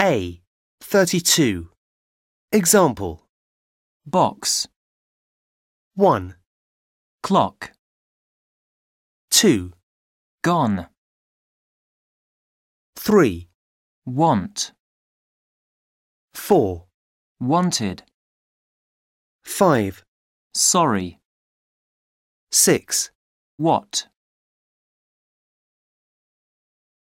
A. 32. Example. Box, 1, clock, 2, gone, 3, want, 4, wanted, 5, sorry, 6, what.